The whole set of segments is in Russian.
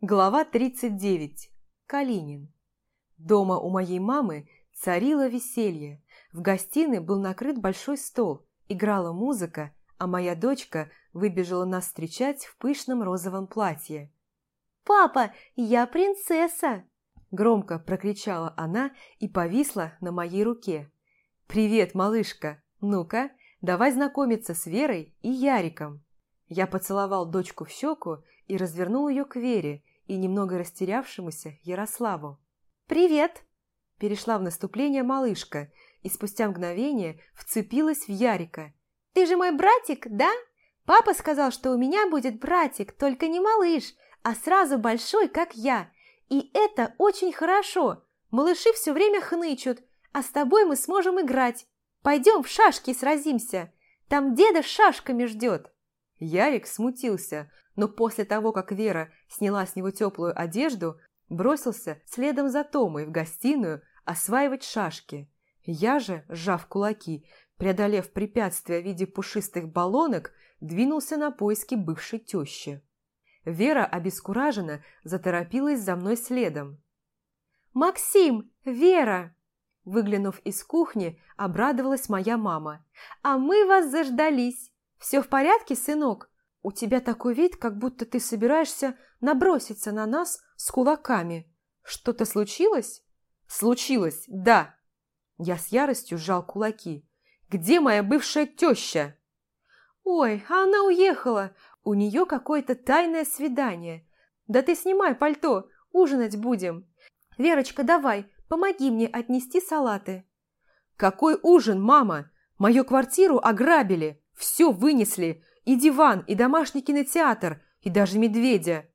Глава 39. Калинин. Дома у моей мамы царило веселье. В гостиной был накрыт большой стол, играла музыка, а моя дочка выбежала нас встречать в пышном розовом платье. «Папа, я принцесса!» Громко прокричала она и повисла на моей руке. «Привет, малышка! Ну-ка, давай знакомиться с Верой и Яриком!» Я поцеловал дочку в щеку и развернул ее к Вере, и немного растерявшемуся Ярославу. «Привет!» Перешла в наступление малышка и спустя мгновение вцепилась в Ярика. «Ты же мой братик, да? Папа сказал, что у меня будет братик, только не малыш, а сразу большой, как я. И это очень хорошо. Малыши все время хнычут, а с тобой мы сможем играть. Пойдем в шашки сразимся. Там деда с шашками ждет». Ярик смутился, но после того, как Вера сняла с него теплую одежду, бросился следом за Томой в гостиную осваивать шашки. Я же, сжав кулаки, преодолев препятствия в виде пушистых баллонок, двинулся на поиски бывшей тещи. Вера обескураженно заторопилась за мной следом. «Максим! Вера!» Выглянув из кухни, обрадовалась моя мама. «А мы вас заждались! Все в порядке, сынок? У тебя такой вид, как будто ты собираешься наброситься на нас с кулаками. Что-то случилось? Случилось, да. Я с яростью сжал кулаки. Где моя бывшая теща? Ой, а она уехала. У нее какое-то тайное свидание. Да ты снимай пальто, ужинать будем. Верочка, давай, помоги мне отнести салаты. Какой ужин, мама? Мою квартиру ограбили, все вынесли, и диван, и домашний кинотеатр, и даже медведя.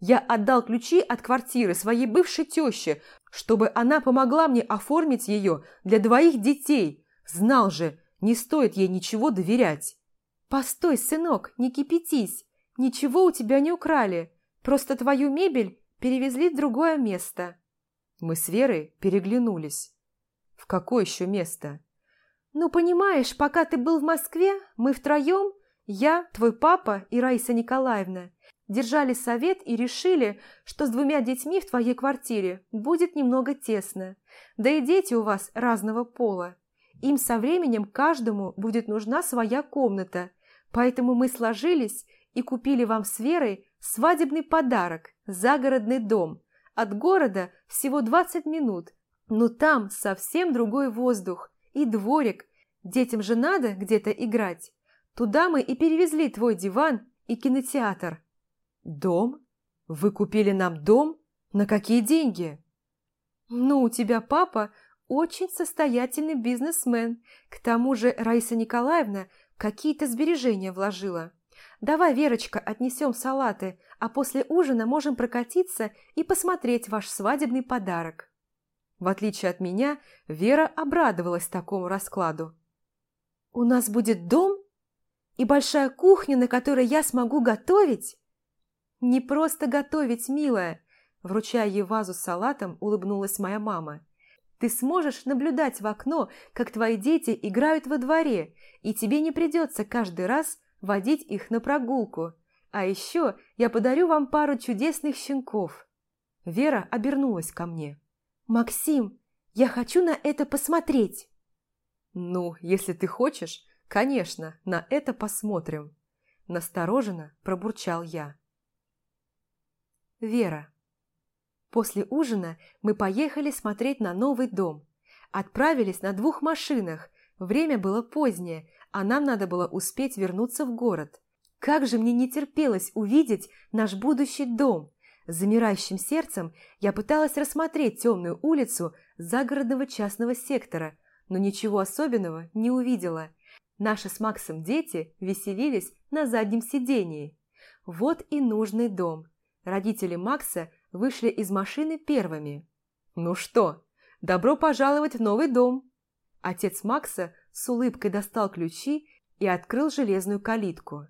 Я отдал ключи от квартиры своей бывшей теще, чтобы она помогла мне оформить ее для двоих детей. Знал же, не стоит ей ничего доверять. «Постой, сынок, не кипятись. Ничего у тебя не украли. Просто твою мебель перевезли в другое место». Мы с Верой переглянулись. «В какое еще место?» «Ну, понимаешь, пока ты был в Москве, мы втроем я, твой папа и Раиса Николаевна держали совет и решили, что с двумя детьми в твоей квартире будет немного тесно. Да и дети у вас разного пола. Им со временем каждому будет нужна своя комната, поэтому мы сложились и купили вам с Верой свадебный подарок – загородный дом. От города всего 20 минут, но там совсем другой воздух и дворик. Детям же надо где-то играть. Туда мы и перевезли твой диван и кинотеатр». «Дом? Вы купили нам дом? На какие деньги?» «Ну, у тебя папа очень состоятельный бизнесмен. К тому же Раиса Николаевна какие-то сбережения вложила. Давай, Верочка, отнесем салаты, а после ужина можем прокатиться и посмотреть ваш свадебный подарок». В отличие от меня, Вера обрадовалась такому раскладу. «У нас будет дом и большая кухня, на которой я смогу готовить? Не просто готовить, милая. Вручая ей вазу с салатом, улыбнулась моя мама. Ты сможешь наблюдать в окно, как твои дети играют во дворе, и тебе не придется каждый раз водить их на прогулку. А еще я подарю вам пару чудесных щенков. Вера обернулась ко мне. «Максим, я хочу на это посмотреть!» «Ну, если ты хочешь, «Конечно, на это посмотрим», – настороженно пробурчал я. Вера. После ужина мы поехали смотреть на новый дом. Отправились на двух машинах. Время было позднее, а нам надо было успеть вернуться в город. Как же мне не терпелось увидеть наш будущий дом. Замирающим сердцем я пыталась рассмотреть темную улицу загородного частного сектора, но ничего особенного не увидела. Наши с Максом дети веселились на заднем сидении. Вот и нужный дом. Родители Макса вышли из машины первыми. «Ну что, добро пожаловать в новый дом!» Отец Макса с улыбкой достал ключи и открыл железную калитку.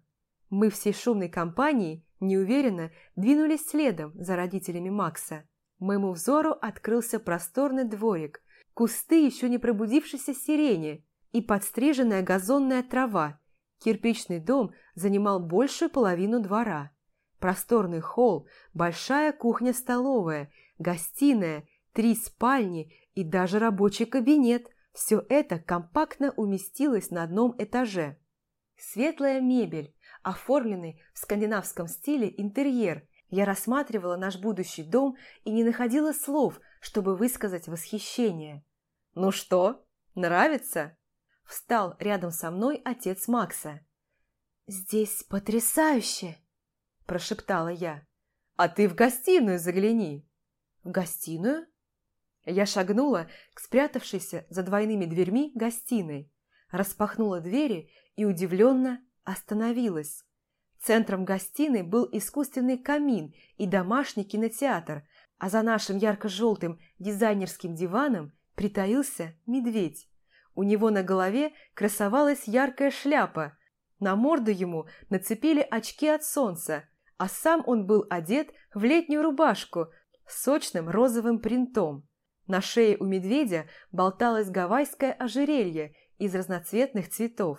Мы всей шумной компанией неуверенно двинулись следом за родителями Макса. Моему взору открылся просторный дворик, кусты еще не пробудившейся сирени, и подстриженная газонная трава. Кирпичный дом занимал большую половину двора. Просторный холл, большая кухня-столовая, гостиная, три спальни и даже рабочий кабинет. Все это компактно уместилось на одном этаже. Светлая мебель, оформленный в скандинавском стиле интерьер. Я рассматривала наш будущий дом и не находила слов, чтобы высказать восхищение. «Ну что, нравится?» Встал рядом со мной отец Макса. «Здесь потрясающе!» – прошептала я. «А ты в гостиную загляни!» «В гостиную?» Я шагнула к спрятавшейся за двойными дверьми гостиной, распахнула двери и удивленно остановилась. Центром гостиной был искусственный камин и домашний кинотеатр, а за нашим ярко-желтым дизайнерским диваном притаился медведь. У него на голове красовалась яркая шляпа, на морду ему нацепили очки от солнца, а сам он был одет в летнюю рубашку с сочным розовым принтом. На шее у медведя болталось гавайское ожерелье из разноцветных цветов.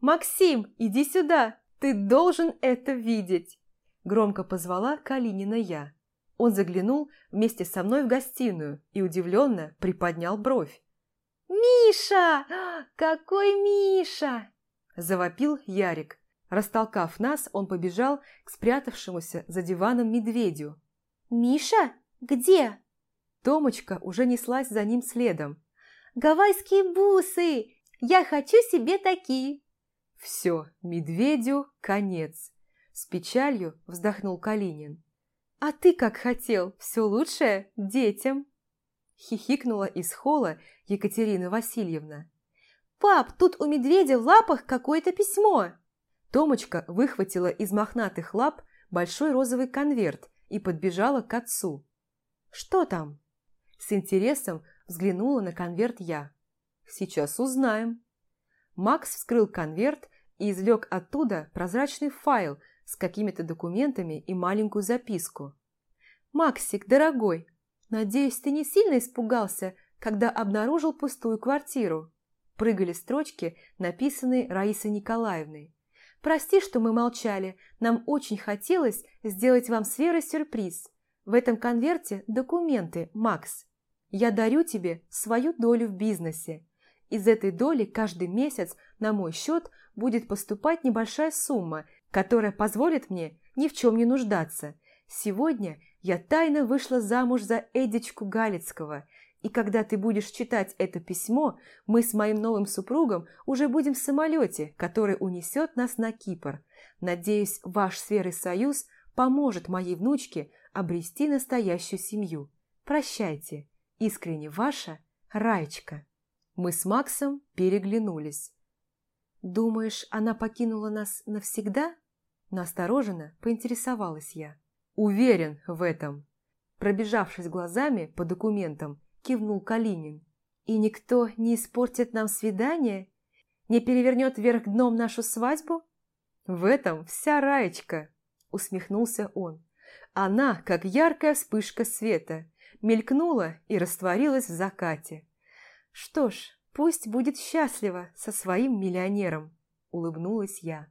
«Максим, иди сюда! Ты должен это видеть!» Громко позвала Калинина я. Он заглянул вместе со мной в гостиную и удивленно приподнял бровь. «Миша! Какой Миша!» Завопил Ярик. Растолкав нас, он побежал к спрятавшемуся за диваном медведю. «Миша? Где?» Томочка уже неслась за ним следом. «Гавайские бусы! Я хочу себе такие!» «Все, медведю конец!» С печалью вздохнул Калинин. «А ты как хотел, все лучшее детям!» Хихикнула из холла Екатерина Васильевна. «Пап, тут у медведя в лапах какое-то письмо!» Томочка выхватила из мохнатых лап большой розовый конверт и подбежала к отцу. «Что там?» С интересом взглянула на конверт я. «Сейчас узнаем». Макс вскрыл конверт и извлек оттуда прозрачный файл с какими-то документами и маленькую записку. «Максик, дорогой, надеюсь, ты не сильно испугался, когда обнаружил пустую квартиру?» Прыгали строчки, написанные Раисой Николаевной. «Прости, что мы молчали. Нам очень хотелось сделать вам с Верой сюрприз. В этом конверте документы, Макс. Я дарю тебе свою долю в бизнесе. Из этой доли каждый месяц на мой счет будет поступать небольшая сумма, которая позволит мне ни в чем не нуждаться. Сегодня я тайно вышла замуж за Эдичку Галицкого, и когда ты будешь читать это письмо, мы с моим новым супругом уже будем в самолете, который унесет нас на Кипр. Надеюсь, ваш сферы союз поможет моей внучке обрести настоящую семью. Прощайте. Искренне ваша Раечка. Мы с Максом переглянулись. «Думаешь, она покинула нас навсегда?» Настороженно поинтересовалась я. «Уверен в этом!» Пробежавшись глазами по документам, кивнул Калинин. «И никто не испортит нам свидание? Не перевернет вверх дном нашу свадьбу?» «В этом вся Раечка!» усмехнулся он. Она, как яркая вспышка света, мелькнула и растворилась в закате. «Что ж, пусть будет счастлива со своим миллионером», – улыбнулась я.